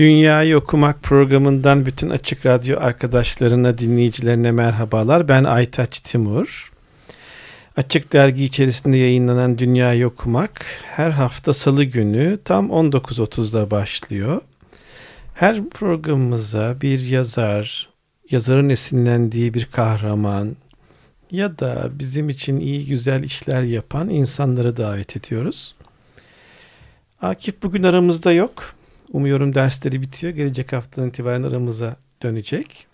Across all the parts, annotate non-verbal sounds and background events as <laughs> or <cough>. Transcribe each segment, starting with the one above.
Dünyayı Okumak programından bütün Açık Radyo arkadaşlarına, dinleyicilerine merhabalar. Ben Aytaç Timur. Açık Dergi içerisinde yayınlanan Dünyayı Okumak her hafta salı günü tam 19.30'da başlıyor. Her programımıza bir yazar, yazarın esinlendiği bir kahraman ya da bizim için iyi güzel işler yapan insanları davet ediyoruz. Akif bugün aramızda yok. Umuyorum dersleri bitiyor. Gelecek haftadan itibaren aramıza dönecek.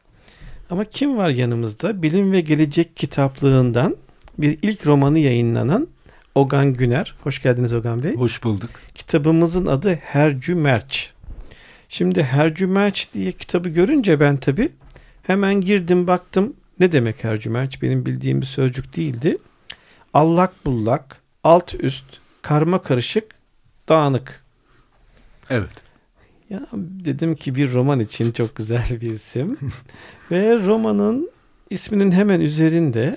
Ama kim var yanımızda? Bilim ve Gelecek kitaplığından bir ilk romanı yayınlanan Ogan Güner. Hoş geldiniz Ogan Bey. Hoş bulduk. Kitabımızın adı Hercü Merç. Şimdi Hercü Merç diye kitabı görünce ben tabi hemen girdim baktım ne demek Hercü Merç benim bildiğim bir sözcük değildi. Allak bullak, alt üst, karma karışık, dağınık. Evet. Ya dedim ki bir roman için çok güzel bir isim. <laughs> Ve romanın isminin hemen üzerinde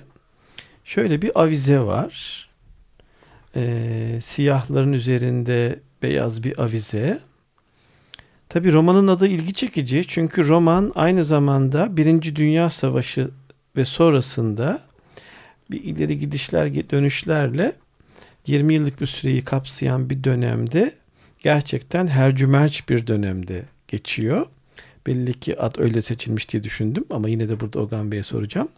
şöyle bir avize var. Ee, siyahların üzerinde beyaz bir avize. Tabi romanın adı ilgi çekici çünkü roman aynı zamanda Birinci Dünya Savaşı ve sonrasında bir ileri gidişler dönüşlerle 20 yıllık bir süreyi kapsayan bir dönemde gerçekten hercümerç bir dönemde geçiyor. Belli ki ad öyle seçilmiş diye düşündüm ama yine de burada Ogan Bey'e soracağım.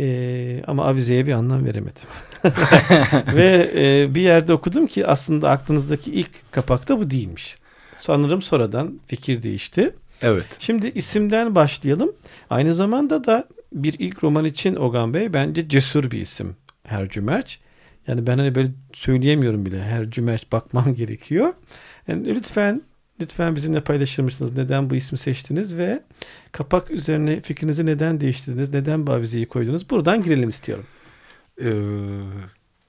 Ee, ama avizeye bir anlam veremedim. <laughs> Ve e, bir yerde okudum ki aslında aklınızdaki ilk kapakta bu değilmiş. Sanırım sonradan fikir değişti. Evet. Şimdi isimden başlayalım. Aynı zamanda da bir ilk roman için Ogan Bey bence cesur bir isim. Hercümerç. Yani ben hani böyle söyleyemiyorum bile. Her cümle bakmam <laughs> gerekiyor. Yani lütfen lütfen bizimle paylaşır mısınız? Neden bu ismi seçtiniz ve kapak üzerine fikrinizi neden değiştirdiniz? Neden bu avizeyi koydunuz? Buradan girelim istiyorum. Ee,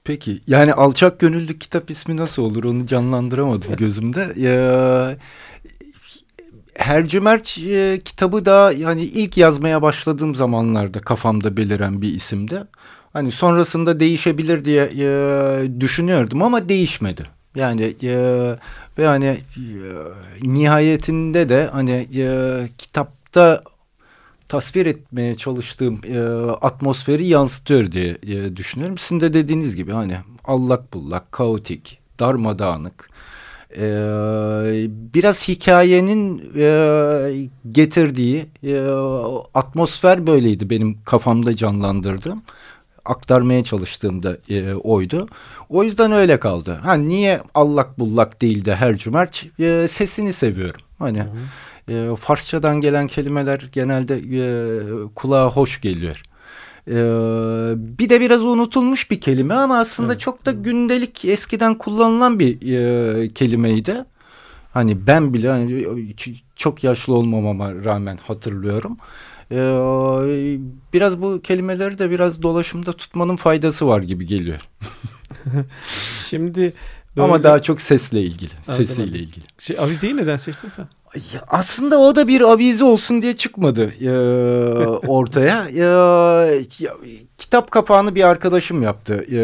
peki yani alçak gönüllü kitap ismi nasıl olur onu canlandıramadım <laughs> gözümde. Ya, Hercümerç e, kitabı da yani ilk yazmaya başladığım zamanlarda kafamda beliren bir isimdi. Hani sonrasında değişebilir diye e, düşünüyordum ama değişmedi. Yani e, ve hani e, nihayetinde de hani e, kitapta tasvir etmeye çalıştığım e, atmosferi yansıtıyor diye e, düşünüyorum. Sizin de dediğiniz gibi hani allak bullak, kaotik, darmadağınık. E, biraz hikayenin e, getirdiği e, atmosfer böyleydi benim kafamda canlandırdığım aktarmaya çalıştığımda e, oydu. O yüzden öyle kaldı. Ha niye allak bullak değil de her cümerç e, sesini seviyorum. Hani e, Farsçadan gelen kelimeler genelde e, kulağa hoş geliyor. Ee, bir de biraz unutulmuş bir kelime ama aslında evet. çok da gündelik eskiden kullanılan bir e, kelimeydi. Hani ben bile hani, çok yaşlı olmamama rağmen hatırlıyorum. Ee, biraz bu kelimeleri de biraz dolaşımda tutmanın faydası var gibi geliyor. <laughs> Şimdi böyle... ama daha çok sesle ilgili, Anladım. sesiyle ilgili. Şey, avizeyi neden seçtin sen? Ya aslında o da bir avize olsun diye çıkmadı e, <laughs> ortaya. E, ya, kitap kapağını bir arkadaşım yaptı. E,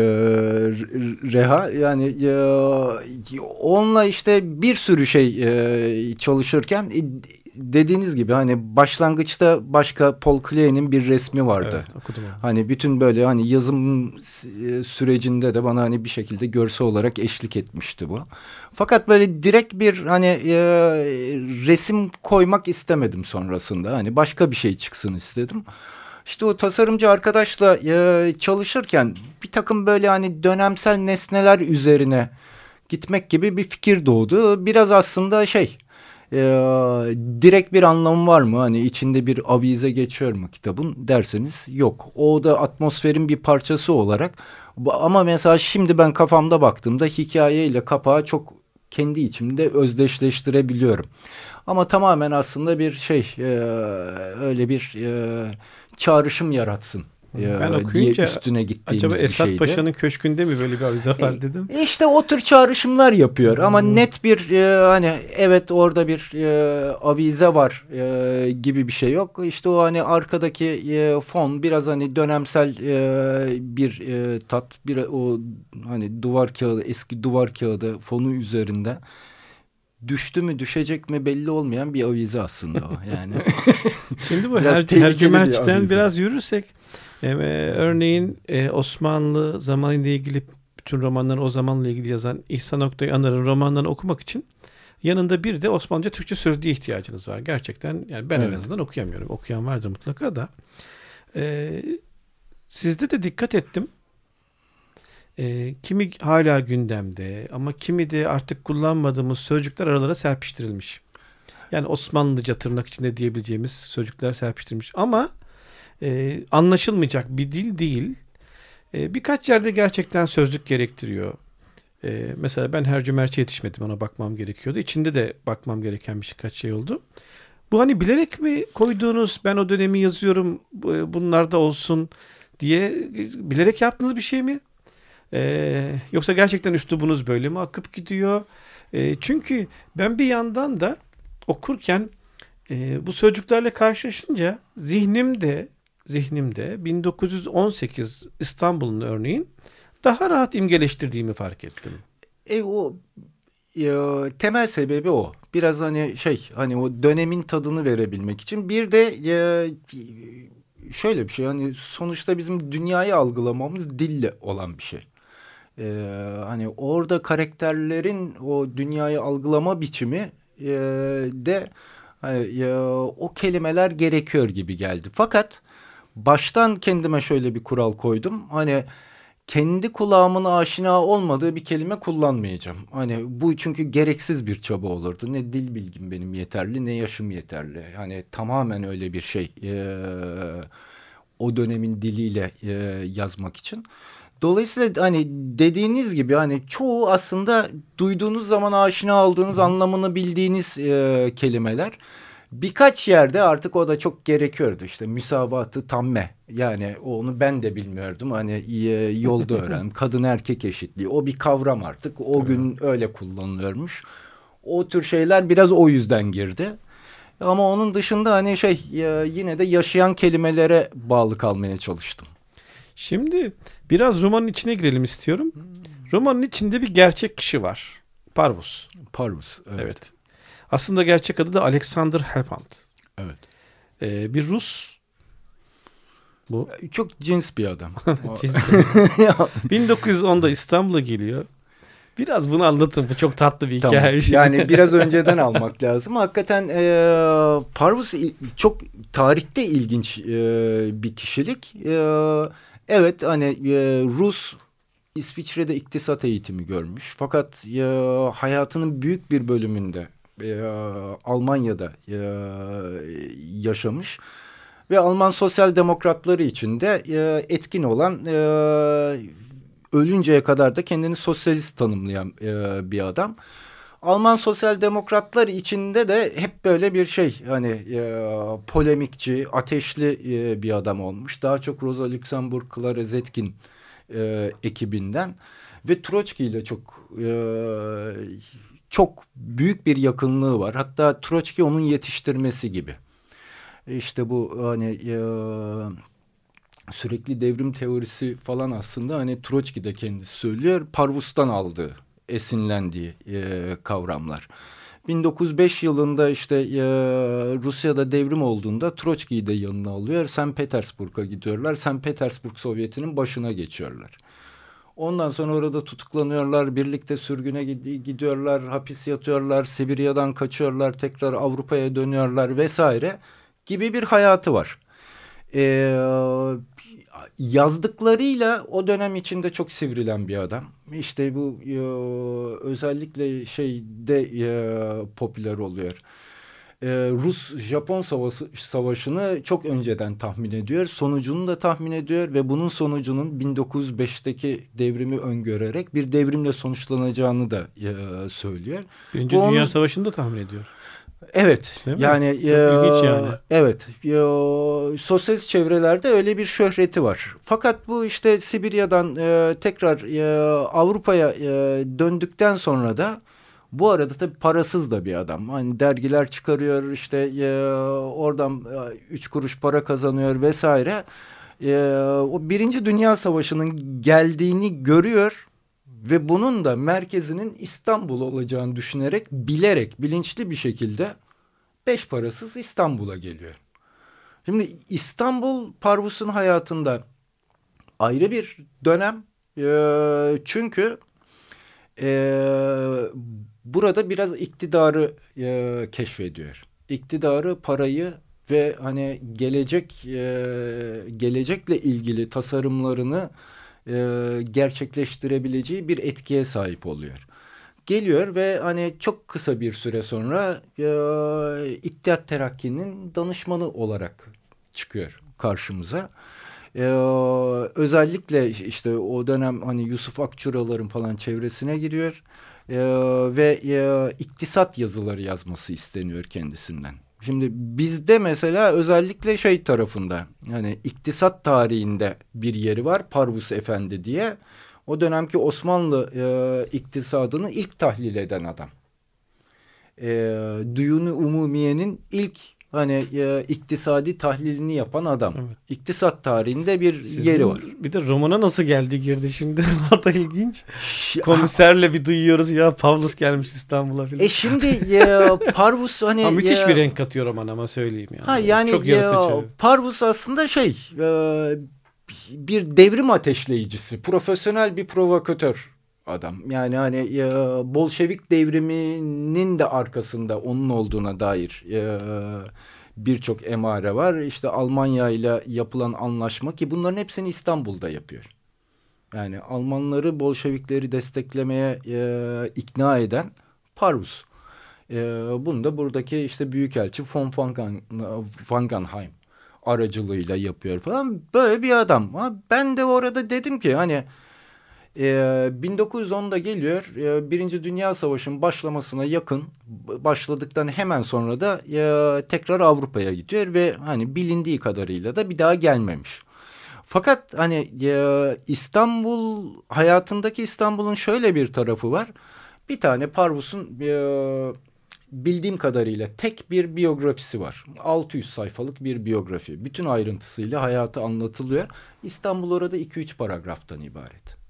Reha yani e, onunla işte bir sürü şey e, çalışırken e, dediğiniz gibi hani başlangıçta başka Paul Klee'nin bir resmi vardı. Evet, okudum. Hani bütün böyle hani yazım e, sürecinde de bana hani bir şekilde görsel olarak eşlik etmişti bu. Fakat böyle direkt bir hani e, resim koymak istemedim sonrasında. Hani başka bir şey çıksın istedim. İşte o tasarımcı arkadaşla e, çalışırken bir takım böyle hani dönemsel nesneler üzerine gitmek gibi bir fikir doğdu. Biraz aslında şey e, direkt bir anlamı var mı? Hani içinde bir avize geçiyor mu kitabın derseniz yok. O da atmosferin bir parçası olarak ama mesela şimdi ben kafamda baktığımda hikayeyle kapağı çok kendi içimde özdeşleştirebiliyorum. Ama tamamen aslında bir şey e, öyle bir e, çağrışım yaratsın ben okuyunca üstüne gittiğimiz acaba bir Esat. Paşa'nın köşkünde mi böyle bir avize var dedim. E, işte o tür çağrışımlar yapıyor ama hmm. net bir e, hani evet orada bir e, avize var e, gibi bir şey yok. İşte o hani arkadaki e, fon biraz hani dönemsel e, bir e, tat bir o hani duvar kağıdı eski duvar kağıdı fonu üzerinde düştü mü düşecek mi belli olmayan bir avize aslında o yani. <laughs> Şimdi bu her, her biraz yürürsek e, örneğin e, Osmanlı zamanıyla ilgili bütün romanları o zamanla ilgili yazan İhsan Oktay Anar'ın romanlarını okumak için yanında bir de Osmanlıca Türkçe sözlüğe ihtiyacınız var. Gerçekten yani ben evet. en azından okuyamıyorum. Okuyan vardır mutlaka da. E, sizde de dikkat ettim. E, kimi hala gündemde ama kimi de artık kullanmadığımız sözcükler aralara serpiştirilmiş. Yani Osmanlıca tırnak içinde diyebileceğimiz sözcükler serpiştirilmiş. Ama e, anlaşılmayacak bir dil değil. E, birkaç yerde gerçekten sözlük gerektiriyor. E, mesela ben her cümerçe yetişmedim ona bakmam gerekiyordu. İçinde de bakmam gereken birkaç şey oldu. Bu hani bilerek mi koyduğunuz ben o dönemi yazıyorum bunlar da olsun diye bilerek yaptığınız bir şey mi? Ee, yoksa gerçekten üslubunuz böyle mi akıp gidiyor? Ee, çünkü ben bir yandan da okurken e, bu sözcüklerle karşılaşınca zihnimde zihnimde 1918 İstanbul'un örneğin daha rahat imgeleştirdiğimi fark ettim. E o ya, temel sebebi o. Biraz hani şey hani o dönemin tadını verebilmek için. Bir de ya, şöyle bir şey hani sonuçta bizim dünyayı algılamamız dille olan bir şey. Ee, hani orada karakterlerin o dünyayı algılama biçimi e, de hani, ya, o kelimeler gerekiyor gibi geldi. Fakat baştan kendime şöyle bir kural koydum. Hani kendi kulağımın aşina olmadığı bir kelime kullanmayacağım. Hani bu çünkü gereksiz bir çaba olurdu. Ne dil bilgim benim yeterli ne yaşım yeterli. Hani tamamen öyle bir şey. Ee, o dönemin diliyle e, yazmak için. Dolayısıyla hani dediğiniz gibi hani çoğu aslında duyduğunuz zaman aşina olduğunuz anlamını bildiğiniz e, kelimeler. Birkaç yerde artık o da çok gerekiyordu işte müsavatı tamme yani onu ben de bilmiyordum hani e, yolda <laughs> öğrendim kadın erkek eşitliği o bir kavram artık o evet. gün öyle kullanılıyormuş o tür şeyler biraz o yüzden girdi ama onun dışında hani şey yine de yaşayan kelimelere bağlı kalmaya çalıştım. Şimdi biraz romanın içine girelim istiyorum. Romanın içinde bir gerçek kişi var. Parvus. Parvus. Evet. evet. Aslında gerçek adı da Alexander Helpant. Evet. Ee, bir Rus. Bu çok cins bir adam. <laughs> cins 1910'da <laughs> İstanbul'a geliyor. Biraz bunu anlatın. Bu çok tatlı bir tamam. hikaye. <laughs> Yani biraz önceden almak lazım. Hakikaten e, Parvus çok tarihte ilginç e, bir kişilik. E, evet hani e, Rus İsviçre'de iktisat eğitimi görmüş. Fakat e, hayatının büyük bir bölümünde e, Almanya'da e, yaşamış ve Alman sosyal demokratları içinde e, etkin olan e, ölünceye kadar da kendini sosyalist tanımlayan bir adam. Alman sosyal demokratlar içinde de hep böyle bir şey hani e, polemikçi, ateşli e, bir adam olmuş. Daha çok Rosa Luxemburg, Clara Zetkin e, ekibinden ve Troçki ile çok e, çok büyük bir yakınlığı var. Hatta Troçki onun yetiştirmesi gibi. İşte bu hani e, sürekli devrim teorisi falan aslında hani Troçki de kendisi söylüyor. Parvus'tan aldığı, esinlendiği e, kavramlar. 1905 yılında işte e, Rusya'da devrim olduğunda Troçki'yi de yanına alıyor. St. Petersburg'a gidiyorlar. St. Petersburg Sovyeti'nin başına geçiyorlar. Ondan sonra orada tutuklanıyorlar, birlikte sürgüne gidiyorlar, hapis yatıyorlar, Sibirya'dan kaçıyorlar, tekrar Avrupa'ya dönüyorlar vesaire gibi bir hayatı var. Ee, yazdıklarıyla o dönem içinde çok sivrilen bir adam. işte bu özellikle şeyde popüler oluyor. E, Rus-Japon savaşı, savaşını çok önceden tahmin ediyor. Sonucunu da tahmin ediyor ve bunun sonucunun 1905'teki devrimi öngörerek bir devrimle sonuçlanacağını da e, söylüyor. Birinci Bu Dünya onun- Savaşı'nı da tahmin ediyor. Evet. Değil yani ilginç yani. Evet. Ya, sosyalist çevrelerde öyle bir şöhreti var. Fakat bu işte Sibirya'dan e, tekrar e, Avrupa'ya e, döndükten sonra da bu arada tabii parasız da bir adam. Hani dergiler çıkarıyor işte e, oradan e, üç kuruş para kazanıyor vesaire. E, o Birinci Dünya Savaşı'nın geldiğini görüyor ve bunun da merkezinin İstanbul olacağını düşünerek bilerek bilinçli bir şekilde beş parasız İstanbul'a geliyor. Şimdi İstanbul Parvus'un hayatında ayrı bir dönem Ee, çünkü e, burada biraz iktidarı e, keşfediyor. İktidarı, parayı ve hani gelecek e, gelecekle ilgili tasarımlarını e, gerçekleştirebileceği bir etkiye sahip oluyor. Geliyor ve hani çok kısa bir süre sonra e, İttihat Terakki'nin danışmanı olarak çıkıyor karşımıza. E, özellikle işte o dönem hani Yusuf Akçuraların falan çevresine giriyor e, ve e, iktisat yazıları yazması isteniyor kendisinden. Şimdi bizde mesela özellikle şey tarafında hani iktisat tarihinde bir yeri var Parvus Efendi diye. O dönemki Osmanlı e, iktisadını ilk tahlil eden adam. E, Duyunu Umumiye'nin ilk hani e, iktisadi tahlilini yapan adam. Evet. İktisat tarihinde bir Sizin yeri var. Bir de romana nasıl geldi girdi şimdi? <laughs> o da ilginç. Komiserle bir duyuyoruz ya Pavlus gelmiş İstanbul'a filan. E şimdi e, Parvus hani Ha, müthiş e, bir renk katıyor roman ama söyleyeyim yani. Ha yani Çok ya, yaratıcı. Parvus aslında şey e, bir devrim ateşleyicisi, profesyonel bir provokatör adam. Yani hani e, Bolşevik devriminin de arkasında onun olduğuna dair e, birçok emare var. İşte Almanya ile yapılan anlaşma ki bunların hepsini İstanbul'da yapıyor. Yani Almanları Bolşevikleri desteklemeye e, ikna eden Parvus. E, bunu da buradaki işte Büyükelçi von Fangen, Fangenheim aracılığıyla yapıyor falan. Böyle bir adam. Ben de orada dedim ki hani e, 1910'da geliyor. E, Birinci Dünya Savaşı'nın başlamasına yakın başladıktan hemen sonra da e, tekrar Avrupa'ya gidiyor ve hani bilindiği kadarıyla da bir daha gelmemiş. Fakat hani e, İstanbul hayatındaki İstanbul'un şöyle bir tarafı var. Bir tane Parvus'un e, bildiğim kadarıyla tek bir biyografisi var. 600 sayfalık bir biyografi. Bütün ayrıntısıyla hayatı anlatılıyor. İstanbul orada 2-3 paragraftan ibaret.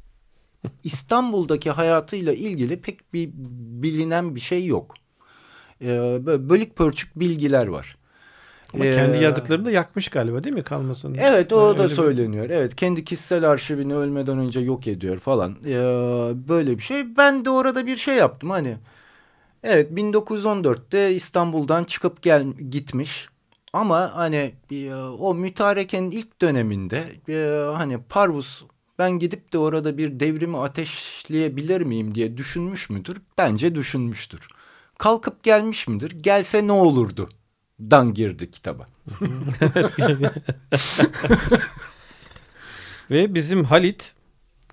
<laughs> İstanbul'daki hayatıyla ilgili pek bir bilinen bir şey yok. Ee, böyle bölük pörçük bilgiler var. Ama Ee, kendi yazdıklarını da yakmış galiba değil mi kalmasın? Evet o Yani da öyle bir- söyleniyor. Evet kendi kişisel arşivini ölmeden önce yok ediyor falan. Ee, böyle bir şey. Ben de orada bir şey yaptım hani. Evet 1914'te İstanbul'dan çıkıp gel gitmiş. Ama hani e, o mütarekenin ilk döneminde e, hani Parvus ben gidip de orada bir devrimi ateşleyebilir miyim diye düşünmüş müdür? Bence düşünmüştür. Kalkıp gelmiş midir? Gelse ne olurdu? Dan girdi kitaba. <laughs> Ve bizim Halit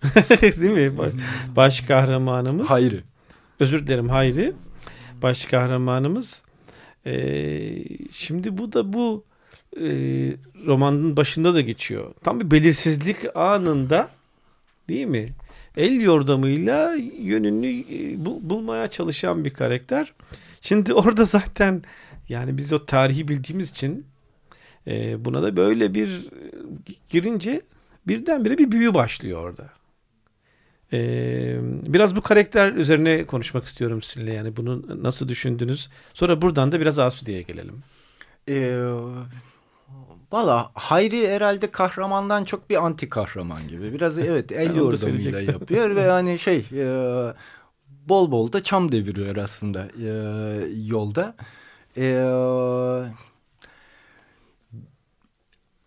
<laughs> değil mi? Baş, kahramanımız. Hayır. Özür dilerim Hayri. Baş kahramanımız. Ee, şimdi bu da bu e, romanın başında da geçiyor. Tam bir belirsizlik anında değil mi? El yordamıyla yönünü e, bul- bulmaya çalışan bir karakter. Şimdi <laughs> orada zaten yani biz o tarihi bildiğimiz için e, buna da böyle bir e, girince birdenbire bir büyü başlıyor orada. Ee, biraz bu karakter üzerine konuşmak istiyorum sizinle. Yani bunu nasıl düşündünüz? Sonra buradan da biraz Asude'ye gelelim. Ee, Valla Hayri herhalde kahramandan çok bir anti kahraman gibi. Biraz <laughs> evet el yordamıyla yapıyor ve <laughs> hani şey e, bol bol da çam deviriyor aslında e, yolda. E,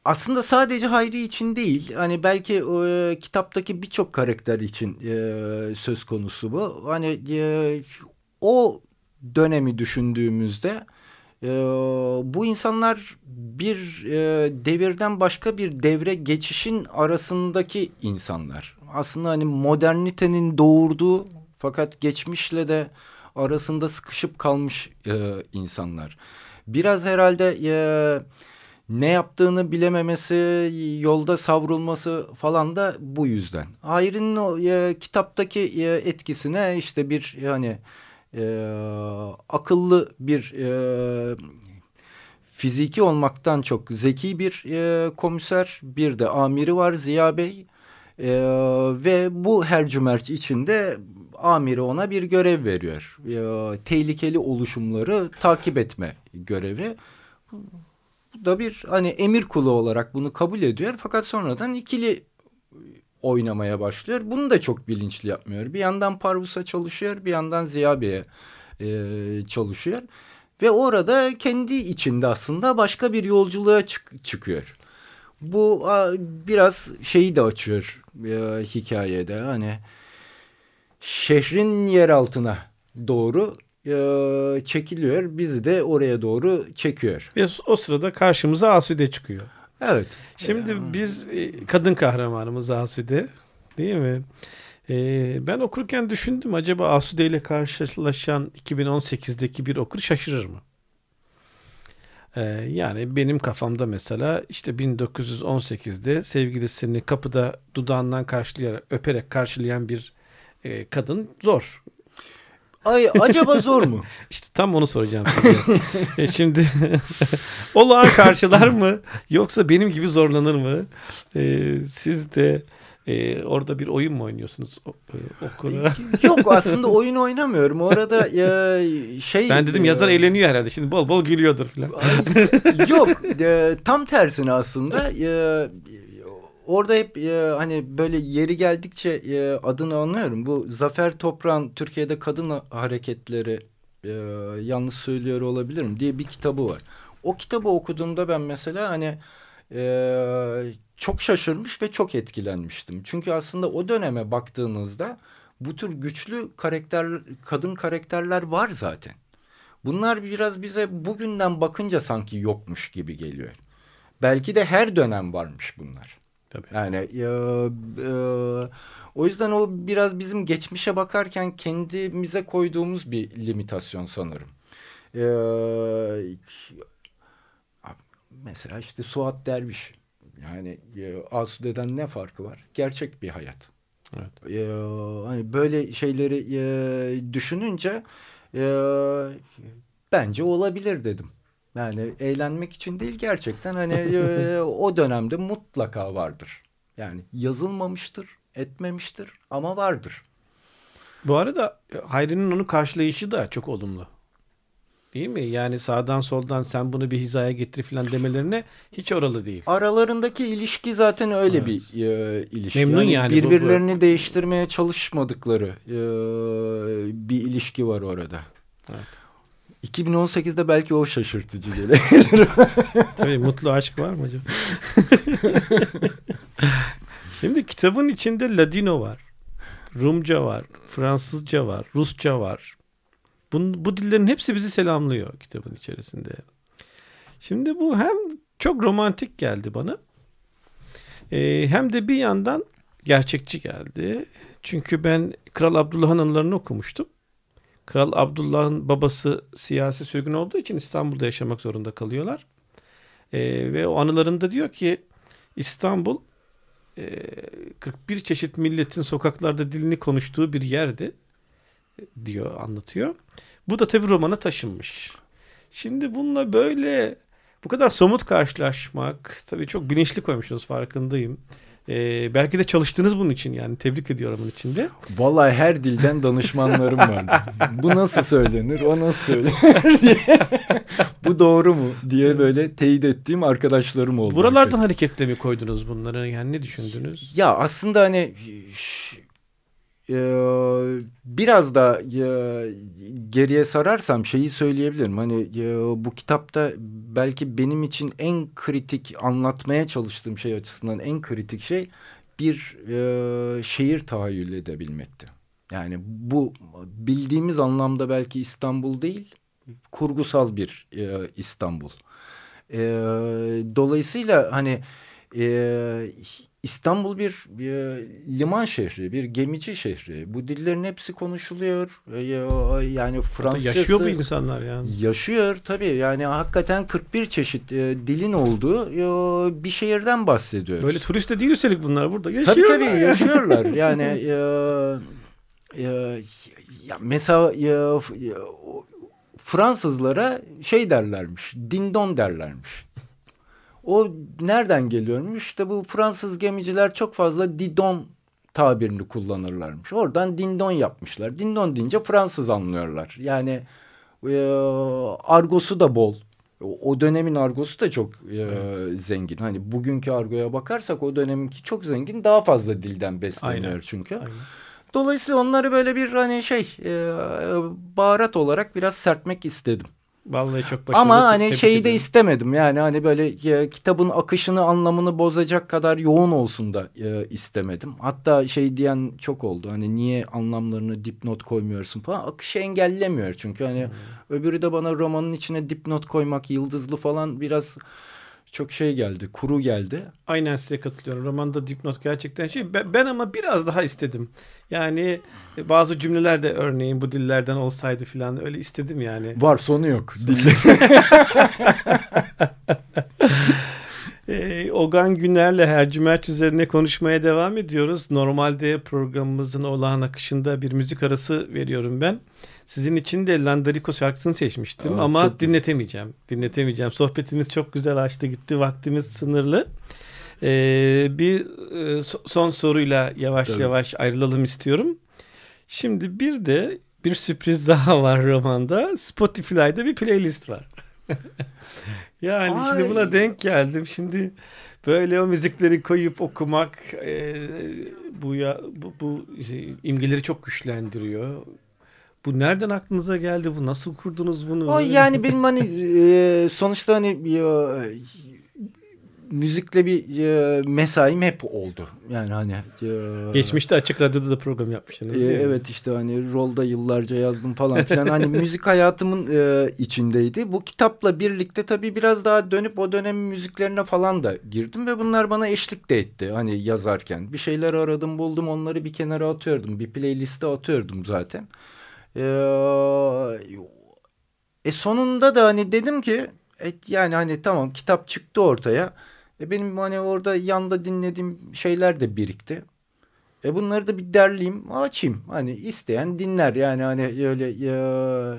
aslında sadece Hayri için değil. Hani belki e, kitaptaki birçok karakter için e, söz konusu bu. Hani e, o dönemi düşündüğümüzde e, bu insanlar bir e, devirden başka bir devre geçişin arasındaki insanlar. Aslında hani modernitenin doğurduğu fakat geçmişle de arasında sıkışıp kalmış e, insanlar. Biraz herhalde e, ne yaptığını bilememesi, yolda savrulması falan da bu yüzden. Hayri'nin e, kitaptaki e, etkisine işte bir yani e, akıllı bir e, fiziki olmaktan çok zeki bir e, komiser, bir de amiri var Ziya Bey. E, ve bu her cümerç içinde amiri ona bir görev veriyor. E, tehlikeli oluşumları takip etme görevi. Bu da bir hani emir kulu olarak bunu kabul ediyor. Fakat sonradan ikili oynamaya başlıyor. Bunu da çok bilinçli yapmıyor. Bir yandan Parvus'a çalışıyor, bir yandan Ziya Bey'e e, çalışıyor. Ve orada kendi içinde aslında başka bir yolculuğa çık çıkıyor. Bu a, biraz şeyi de açıyor e, hikayede. Hani şehrin yer altına doğru e, çekiliyor. Bizi de oraya doğru çekiyor. Ve o sırada karşımıza Asude çıkıyor. Evet. Şimdi ya. bir e, kadın kahramanımız Asude değil mi? Ee, ben okurken düşündüm acaba Asude ile karşılaşan 2018'deki bir okur şaşırır mı? Ee, yani benim kafamda mesela işte 1918'de sevgilisini kapıda dudağından karşılayarak öperek karşılayan bir e, kadın zor. Ay acaba zor mu? <laughs> İşte tam onu soracağım size. e şimdi <laughs> olağan karşılar mı yoksa benim gibi zorlanır mı? E, siz de e, orada bir oyun mu oynuyorsunuz e, okura? Yok aslında oyun oynamıyorum. Orada e, şey... Ben dedim yazar e, eğleniyor herhalde. Şimdi bol bol gülüyordur falan. Yok e, tam tersine aslında. <laughs> E, orada hep e, hani böyle yeri geldikçe e, adını anlıyorum. Bu Zafer Toprak'ın Türkiye'de Kadın Hareketleri e, yanlış söylüyor olabilirim diye bir kitabı var. O kitabı okuduğumda ben mesela hani e, çok şaşırmış ve çok etkilenmiştim. Çünkü aslında o döneme baktığınızda bu tür güçlü karakter, kadın karakterler var zaten. Bunlar biraz bize bugünden bakınca sanki yokmuş gibi geliyor. Belki de her dönem varmış bunlar. Tabii. Yani e, e, o yüzden o biraz bizim geçmişe bakarken kendimize koyduğumuz bir limitasyon sanırım. E, mesela işte Suat Derviş yani e, Asude'den ne farkı var? Gerçek bir hayat. Evet. E, hani böyle şeyleri e, düşününce e, bence olabilir dedim. Yani eğlenmek için değil gerçekten hani e, o dönemde mutlaka vardır. Yani yazılmamıştır, etmemiştir ama vardır. Bu arada Hayri'nin onu karşılayışı da çok olumlu. Değil mi? Yani sağdan soldan sen bunu bir hizaya getir falan demelerine hiç oralı değil. Aralarındaki ilişki zaten öyle evet. bir e, ilişki. Memnun yani. yani birbirlerini bu, bu. değiştirmeye çalışmadıkları e, bir ilişki var orada. Evet. 2018'de belki o şaşırtıcı gelebilir. <laughs> Tabii mutlu aşk var mı acaba? <laughs> Şimdi kitabın içinde Ladino var. Rumca var. Fransızca var. Rusça var. Bu, bu dillerin hepsi bizi selamlıyor kitabın içerisinde. Şimdi bu hem çok romantik geldi bana. E, hem de bir yandan gerçekçi geldi. Çünkü ben Kral Abdullah'ın anılarını okumuştum. Kral Abdullah'ın babası siyasi sürgün olduğu için İstanbul'da yaşamak zorunda kalıyorlar. E, ve o anılarında diyor ki İstanbul e, 41 çeşit milletin sokaklarda dilini konuştuğu bir yerdi diyor anlatıyor. Bu da tabii romana taşınmış. Şimdi bununla böyle bu kadar somut karşılaşmak tabii çok bilinçli koymuşsunuz farkındayım. Ee, belki de çalıştınız bunun için yani tebrik ediyorum bunun için de. Vallahi her dilden danışmanlarım vardı. Bu nasıl söylenir, o nasıl söylenir <laughs> diye. Bu doğru mu diye böyle teyit ettiğim arkadaşlarım oldu. Buralardan hareketle mi koydunuz bunları? Yani ne düşündünüz? Ya aslında hani e, biraz da e, geriye sararsam şeyi söyleyebilirim. Hani e, bu kitapta belki benim için en kritik anlatmaya çalıştığım şey açısından en kritik şey bir e, şehir tahayyül edebilmekti. Yani bu bildiğimiz anlamda belki İstanbul değil, kurgusal bir e, İstanbul. E, dolayısıyla hani e, İstanbul bir, bir liman şehri, bir gemici şehri. Bu dillerin hepsi konuşuluyor. E, yani Fransızcası... Yaşıyor bu insanlar yani. Yaşıyor tabii. Yani hakikaten 41 çeşit e, dilin olduğu e, bir şehirden bahsediyoruz. Böyle turist de değil üstelik bunlar burada. Yaşıyorlar. Tabii tabii <laughs> yaşıyorlar. yani e, e, ya mesela e, Fransızlara şey derlermiş. Dindon derlermiş. O nereden geliyormuş? İşte bu Fransız gemiciler çok fazla didon tabirini kullanırlarmış. Oradan dindon yapmışlar. Dindon deyince Fransız anlıyorlar. Yani e, argosu da bol. O dönemin argosu da çok e, evet. zengin. Hani bugünkü argoya bakarsak o döneminki çok zengin. Daha fazla dilden besleniyor Aynen. çünkü. Aynen. Dolayısıyla onları böyle bir hani şey e, baharat olarak biraz sertmek istedim. Vallahi çok başarılı. Ama hani şeyi de istemedim. Yani hani böyle e, kitabın akışını anlamını bozacak kadar yoğun olsun da e, istemedim. Hatta şey diyen çok oldu. Hani niye anlamlarını dipnot koymuyorsun falan. Akışı engellemiyor çünkü hani hmm. öbürü de bana romanın içine dipnot koymak yıldızlı falan biraz çok şey geldi, kuru geldi. Aynen size katılıyorum. Romanda dipnot gerçekten şey. Ben, ben ama biraz daha istedim. Yani e, bazı cümleler de örneğin bu dillerden olsaydı falan öyle istedim yani. Var sonu yok. <laughs> e, Ogan Güner'le her cümerç üzerine konuşmaya devam ediyoruz. Normalde programımızın olağan akışında bir müzik arası veriyorum ben. Sizin için de Landarico şarkısını seçmiştim Aa, ama dinletemeyeceğim. Güzel. Dinletemeyeceğim. Sohbetimiz çok güzel açtı gitti. Vaktimiz sınırlı. Ee, bir e, son soruyla yavaş Tabii. yavaş ayrılalım istiyorum. Şimdi bir de bir sürpriz <laughs> daha var romanda. Spotify'da bir playlist var. <laughs> yani Ay. şimdi buna denk geldim. Şimdi böyle o müzikleri koyup okumak e, bu ya bu, bu şey, imgeleri çok güçlendiriyor. Bu nereden aklınıza geldi? Bu nasıl kurdunuz bunu? O yani benim hani e, sonuçta hani e, müzikle bir e, mesaim hep oldu. Yani hani e, geçmişte açık radyoda da program yapmışsınız. E, evet işte hani rolda yıllarca yazdım falan filan. hani müzik hayatımın e, içindeydi. Bu kitapla birlikte tabii biraz daha dönüp o dönem müziklerine falan da girdim ve bunlar bana eşlik de etti. Hani yazarken bir şeyler aradım, buldum, onları bir kenara atıyordum. Bir playliste atıyordum zaten. Ee, e sonunda da hani dedim ki e, yani hani tamam kitap çıktı ortaya. E benim hani orada yanda dinlediğim şeyler de birikti. E bunları da bir derleyeyim, açayım. Hani isteyen dinler. Yani hani öyle ya,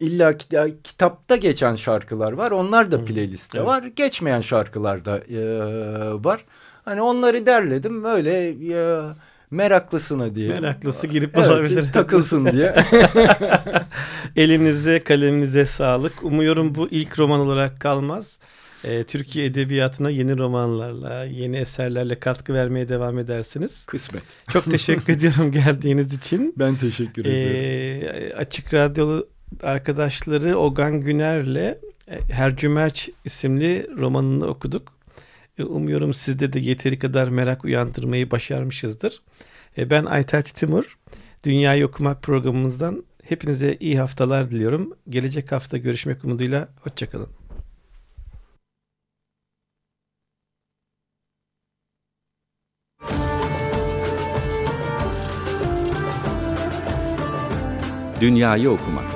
illa ki, ya, kitapta geçen şarkılar var. Onlar da playlistte evet. var. Geçmeyen şarkılar da e, var. Hani onları derledim. Öyle ya, meraklısına diye. Meraklısı girip evet, <laughs> takılsın diye. <laughs> Elinize kaleminize sağlık. Umuyorum bu ilk roman olarak kalmaz. Ee, Türkiye Edebiyatı'na yeni romanlarla, yeni eserlerle katkı vermeye devam edersiniz. Kısmet. Çok teşekkür <laughs> ediyorum geldiğiniz için. Ben teşekkür ederim. Ee, Açık Radyolu arkadaşları Ogan Güner'le e, Her Cümerç isimli romanını okuduk. Umuyorum sizde de yeteri kadar merak uyandırmayı başarmışızdır. E, ben Aytaç Timur. Dünyayı Okumak programımızdan hepinize iyi haftalar diliyorum. Gelecek hafta görüşmek umuduyla. Hoşçakalın. Dünyayı Okumak